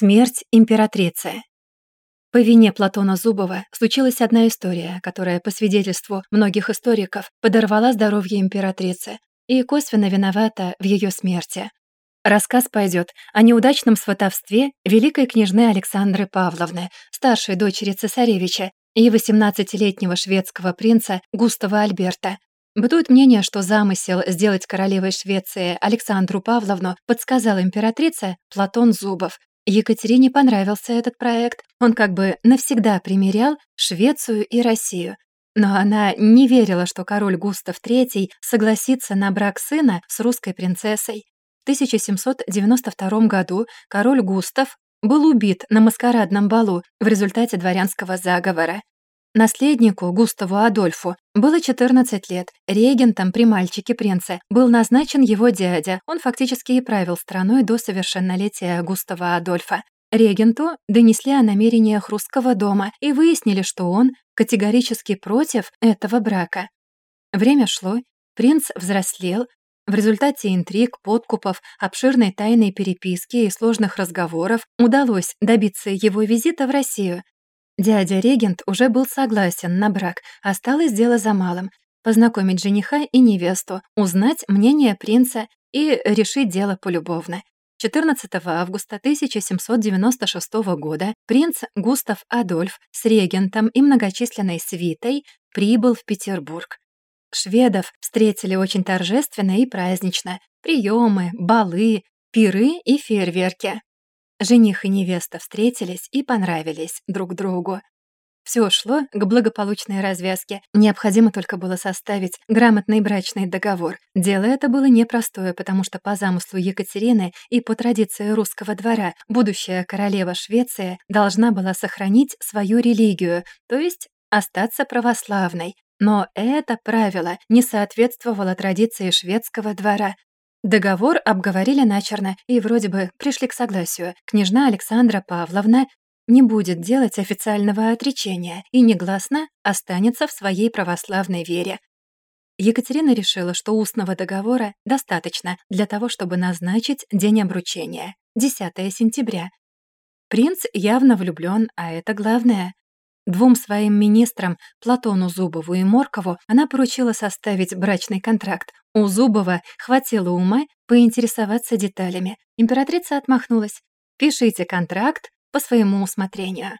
Смерть императрицы. По вине Платона Зубова случилась одна история, которая, по свидетельству многих историков, подорвала здоровье императрицы и косвенно виновата в ее смерти. Рассказ пойдет о неудачном сватовстве великой княжны Александры Павловны, старшей дочери цесаревича, и 18-летнего шведского принца Густава Альберта. Бытует мнение, что замысел сделать королевой Швеции Александру Павловну подсказал императрице Платон Зубов, Екатерине понравился этот проект. Он как бы навсегда примерял Швецию и Россию. Но она не верила, что король Густав III согласится на брак сына с русской принцессой. В 1792 году король Густав был убит на маскарадном балу в результате дворянского заговора. Наследнику Густаву Адольфу было 14 лет. Регентом при мальчике принца был назначен его дядя. Он фактически и правил страной до совершеннолетия Густава Адольфа. Регенту донесли о намерениях русского дома и выяснили, что он категорически против этого брака. Время шло, принц взрослел, в результате интриг, подкупов, обширной тайной переписки и сложных разговоров удалось добиться его визита в Россию. Дядя-регент уже был согласен на брак, осталось дело за малым — познакомить жениха и невесту, узнать мнение принца и решить дело полюбовно. 14 августа 1796 года принц Густав Адольф с регентом и многочисленной свитой прибыл в Петербург. Шведов встретили очень торжественно и празднично. Приемы, балы, пиры и фейерверки. Жених и невеста встретились и понравились друг другу. Все шло к благополучной развязке. Необходимо только было составить грамотный брачный договор. Дело это было непростое, потому что по замыслу Екатерины и по традиции русского двора будущая королева Швеции должна была сохранить свою религию, то есть остаться православной. Но это правило не соответствовало традиции шведского двора. Договор обговорили начерно и вроде бы пришли к согласию. Княжна Александра Павловна не будет делать официального отречения и негласно останется в своей православной вере. Екатерина решила, что устного договора достаточно для того, чтобы назначить день обручения — 10 сентября. Принц явно влюблён, а это главное. Двум своим министрам, Платону Зубову и Моркову, она поручила составить брачный контракт. У Зубова хватило ума поинтересоваться деталями. Императрица отмахнулась. «Пишите контракт по своему усмотрению».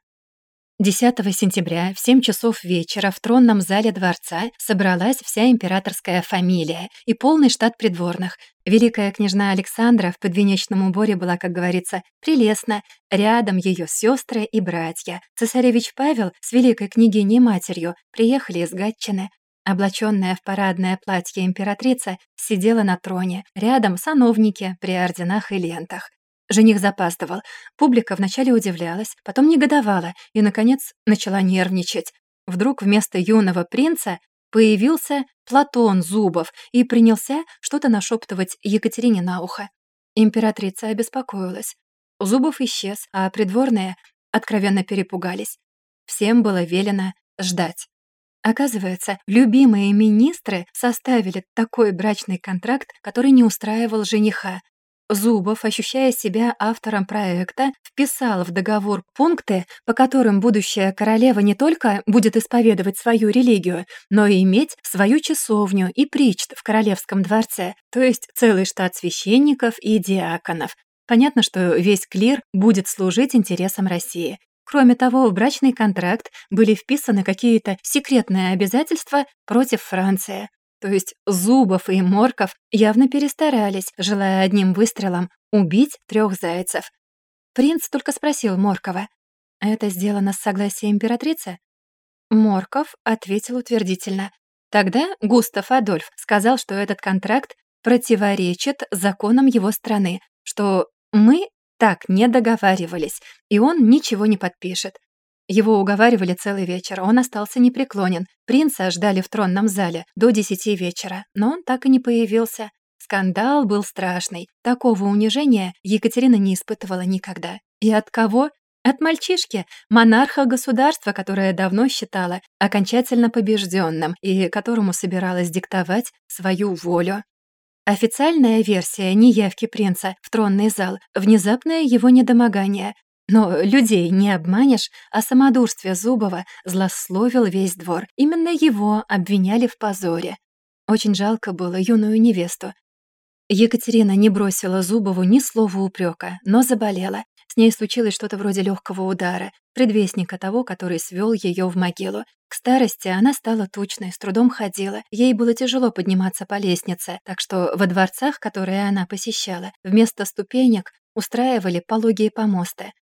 10 сентября в 7 часов вечера в тронном зале дворца собралась вся императорская фамилия и полный штат придворных. Великая княжна Александра в подвенечном уборе была, как говорится, прелестна. Рядом ее сестры и братья. Цесаревич Павел с великой княгиней матерью приехали из Гатчины. Облаченная в парадное платье императрица сидела на троне, рядом сановники при орденах и лентах. Жених запаздывал. Публика вначале удивлялась, потом негодовала и, наконец, начала нервничать. Вдруг вместо юного принца появился Платон Зубов и принялся что-то нашептывать Екатерине на ухо. Императрица обеспокоилась. Зубов исчез, а придворные откровенно перепугались. Всем было велено ждать. Оказывается, любимые министры составили такой брачный контракт, который не устраивал жениха. Зубов, ощущая себя автором проекта, вписал в договор пункты, по которым будущая королева не только будет исповедовать свою религию, но и иметь свою часовню и причт в королевском дворце, то есть целый штат священников и диаконов. Понятно, что весь клир будет служить интересам России. Кроме того, в брачный контракт были вписаны какие-то секретные обязательства против Франции. То есть Зубов и Морков явно перестарались, желая одним выстрелом убить трех зайцев. Принц только спросил Моркова, «Это сделано с согласия императрицы?» Морков ответил утвердительно. Тогда Густав Адольф сказал, что этот контракт противоречит законам его страны, что мы так не договаривались, и он ничего не подпишет. Его уговаривали целый вечер, он остался непреклонен. Принца ждали в тронном зале до десяти вечера, но он так и не появился. Скандал был страшный. Такого унижения Екатерина не испытывала никогда. И от кого? От мальчишки, монарха государства, которое давно считала окончательно побежденным и которому собиралась диктовать свою волю. Официальная версия неявки принца в тронный зал — внезапное его недомогание, Но людей не обманешь, а самодурствие Зубова злословил весь двор. Именно его обвиняли в позоре. Очень жалко было юную невесту. Екатерина не бросила Зубову ни слова упрека, но заболела. С ней случилось что-то вроде легкого удара, предвестника того, который свел ее в могилу. К старости она стала тучной, с трудом ходила. Ей было тяжело подниматься по лестнице, так что во дворцах, которые она посещала, вместо ступенек устраивали пологие помосты.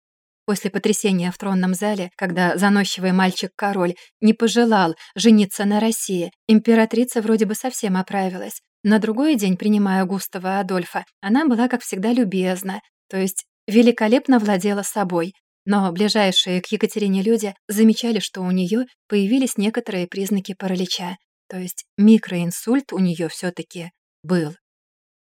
После потрясения в тронном зале, когда заносчивый мальчик-король не пожелал жениться на России, императрица вроде бы совсем оправилась. На другой день, принимая Густава Адольфа, она была, как всегда, любезна, то есть великолепно владела собой. Но ближайшие к Екатерине люди замечали, что у нее появились некоторые признаки паралича, то есть микроинсульт у нее все таки был.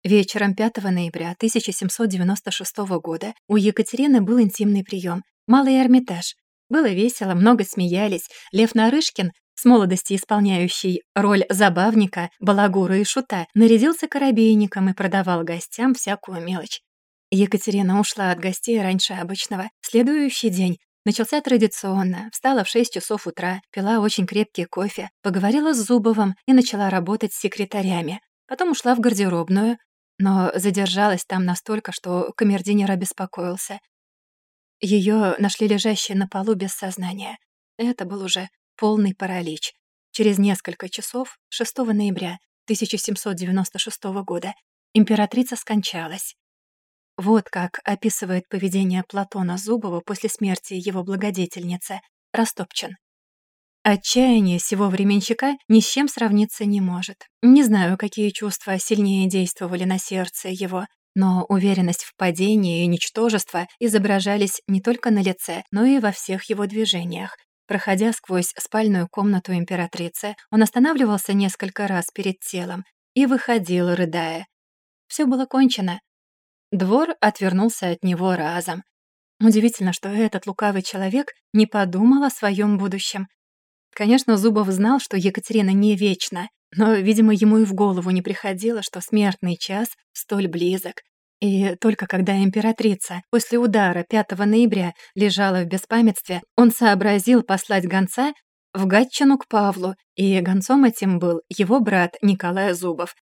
Вечером 5 ноября 1796 года у Екатерины был интимный прием, малый Эрмитаж. Было весело, много смеялись. Лев Нарышкин, с молодости исполняющий роль забавника, балагура и шута, нарядился коробейником и продавал гостям всякую мелочь. Екатерина ушла от гостей раньше обычного. Следующий день начался традиционно. Встала в 6 часов утра, пила очень крепкий кофе, поговорила с Зубовым и начала работать с секретарями. Потом ушла в гардеробную, но задержалась там настолько, что камердинер обеспокоился. Ее нашли лежащей на полу без сознания. Это был уже полный паралич. Через несколько часов, 6 ноября 1796 года, императрица скончалась. Вот как описывает поведение Платона Зубова после смерти его благодетельницы Растопчин. Отчаяние сего временщика ни с чем сравниться не может. Не знаю, какие чувства сильнее действовали на сердце его, но уверенность в падении и ничтожество изображались не только на лице, но и во всех его движениях. Проходя сквозь спальную комнату императрицы, он останавливался несколько раз перед телом и выходил, рыдая. Все было кончено. Двор отвернулся от него разом. Удивительно, что этот лукавый человек не подумал о своем будущем. Конечно, Зубов знал, что Екатерина не вечна, но, видимо, ему и в голову не приходило, что смертный час столь близок. И только когда императрица после удара 5 ноября лежала в беспамятстве, он сообразил послать гонца в Гатчину к Павлу, и гонцом этим был его брат Николай Зубов.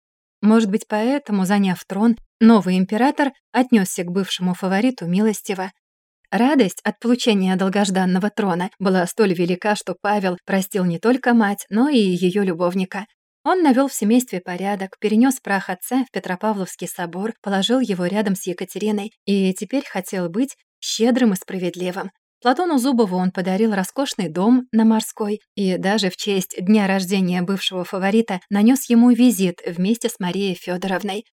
Может быть, поэтому, заняв трон, новый император отнесся к бывшему фавориту милостиво. Радость от получения долгожданного трона была столь велика, что Павел простил не только мать, но и ее любовника. Он навел в семействе порядок, перенес прах отца в Петропавловский собор, положил его рядом с Екатериной и теперь хотел быть щедрым и справедливым. Платону Зубову он подарил роскошный дом на Морской и даже в честь дня рождения бывшего фаворита нанес ему визит вместе с Марией Федоровной.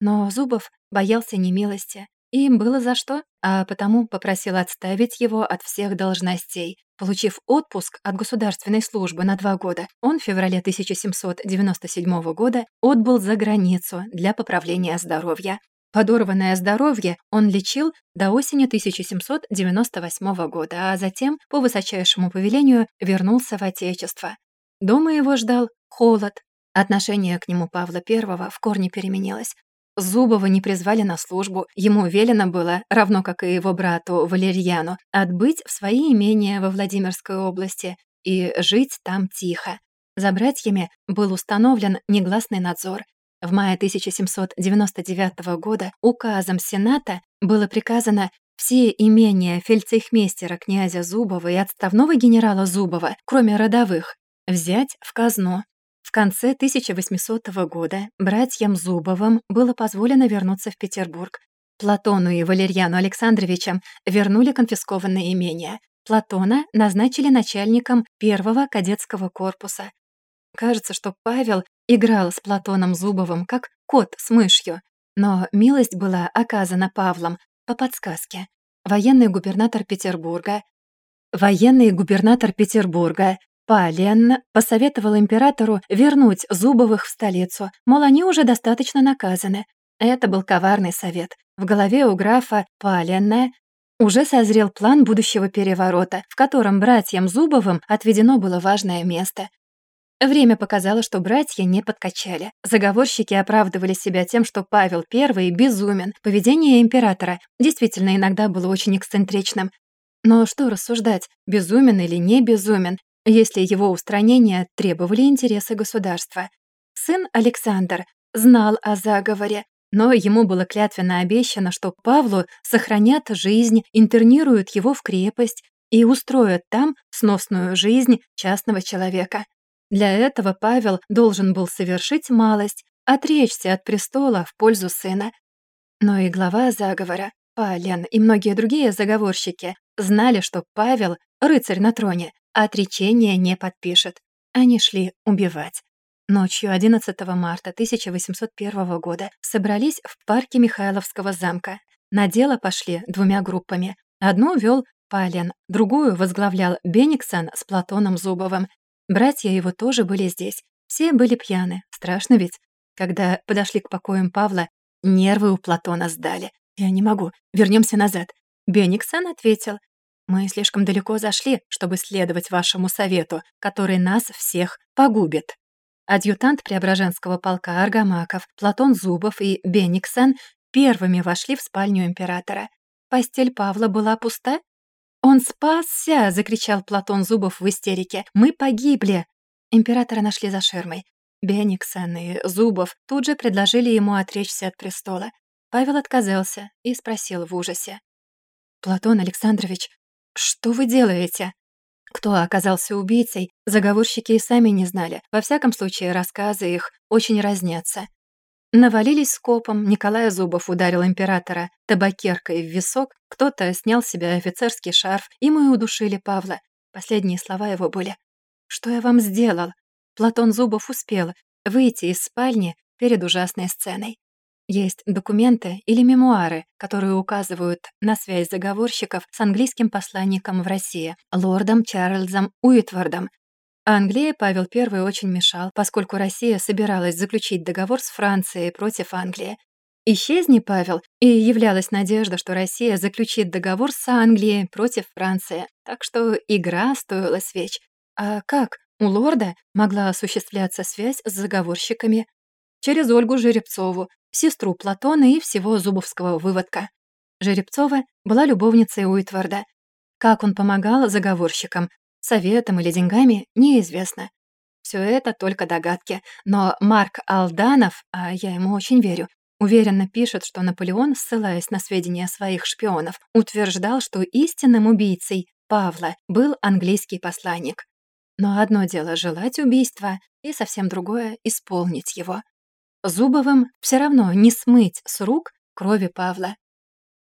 Но Зубов боялся немилости, им было за что, а потому попросил отставить его от всех должностей. Получив отпуск от государственной службы на два года, он в феврале 1797 года отбыл за границу для поправления здоровья. Подорванное здоровье он лечил до осени 1798 года, а затем, по высочайшему повелению, вернулся в Отечество. Дома его ждал холод. Отношение к нему Павла I в корне переменилось. Зубова не призвали на службу, ему велено было, равно как и его брату Валерьяну, отбыть в свои имения во Владимирской области и жить там тихо. За братьями был установлен негласный надзор. В мае 1799 года указом Сената было приказано все имения фельдцейхмейстера князя Зубова и отставного генерала Зубова, кроме родовых, взять в казну. В конце 1800 года братьям Зубовым было позволено вернуться в Петербург. Платону и Валерьяну Александровичам вернули конфискованные имения. Платона назначили начальником первого кадетского корпуса. Кажется, что Павел играл с Платоном Зубовым как кот с мышью, но милость была оказана Павлом по подсказке. Военный губернатор Петербурга, военный губернатор Петербурга Пален посоветовал императору вернуть Зубовых в столицу, мол, они уже достаточно наказаны. Это был коварный совет. В голове у графа Палена уже созрел план будущего переворота, в котором братьям Зубовым отведено было важное место. Время показало, что братья не подкачали. Заговорщики оправдывали себя тем, что Павел I безумен. Поведение императора действительно иногда было очень эксцентричным. Но что рассуждать, безумен или не безумен, если его устранение требовали интересы государства? Сын Александр знал о заговоре, но ему было клятвенно обещано, что Павлу сохранят жизнь, интернируют его в крепость и устроят там сносную жизнь частного человека. Для этого Павел должен был совершить малость, отречься от престола в пользу сына. Но и глава заговора, Пален и многие другие заговорщики знали, что Павел — рыцарь на троне, а отречение не подпишет. Они шли убивать. Ночью 11 марта 1801 года собрались в парке Михайловского замка. На дело пошли двумя группами. Одну вел Пален, другую возглавлял Бениксон с Платоном Зубовым. Братья его тоже были здесь. Все были пьяны. Страшно ведь? Когда подошли к покоям Павла, нервы у Платона сдали. «Я не могу. Вернемся назад». Бениксон ответил. «Мы слишком далеко зашли, чтобы следовать вашему совету, который нас всех погубит». Адъютант Преображенского полка Аргамаков, Платон Зубов и Бениксон первыми вошли в спальню императора. Постель Павла была пуста, «Он спасся!» — закричал Платон Зубов в истерике. «Мы погибли!» Императора нашли за ширмой. Бениксон и Зубов тут же предложили ему отречься от престола. Павел отказался и спросил в ужасе. «Платон Александрович, что вы делаете?» Кто оказался убийцей, заговорщики и сами не знали. Во всяком случае, рассказы их очень разнятся. Навалились скопом, Николай Зубов ударил императора табакеркой в висок, кто-то снял с себя офицерский шарф, и мы удушили Павла. Последние слова его были «Что я вам сделал?» Платон Зубов успел выйти из спальни перед ужасной сценой. Есть документы или мемуары, которые указывают на связь заговорщиков с английским посланником в России, лордом Чарльзом Уитвардом, Англии Павел I очень мешал, поскольку Россия собиралась заключить договор с Францией против Англии. Исчезни, Павел, и являлась надежда, что Россия заключит договор с Англией против Франции, так что игра стоила свеч. А как у лорда могла осуществляться связь с заговорщиками? Через Ольгу Жеребцову, сестру Платона и всего Зубовского выводка. Жеребцова была любовницей Уитварда. Как он помогал заговорщикам, Советом или деньгами неизвестно. Все это только догадки, но Марк Алданов, а я ему очень верю, уверенно пишет, что Наполеон, ссылаясь на сведения своих шпионов, утверждал, что истинным убийцей Павла был английский посланник. Но одно дело желать убийства, и совсем другое — исполнить его. Зубовым все равно не смыть с рук крови Павла.